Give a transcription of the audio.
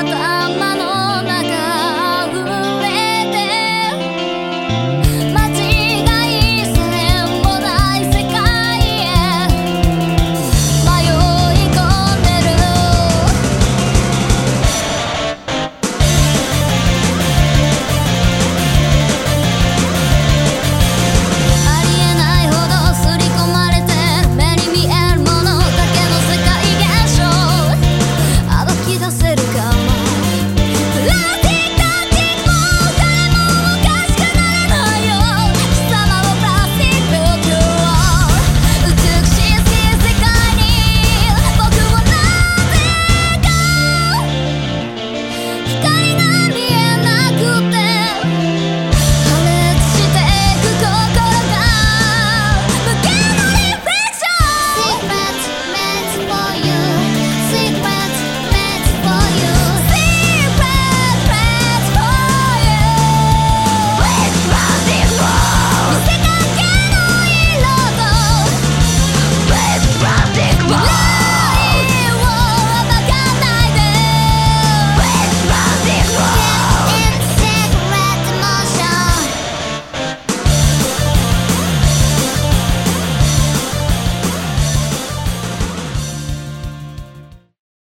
Saat aman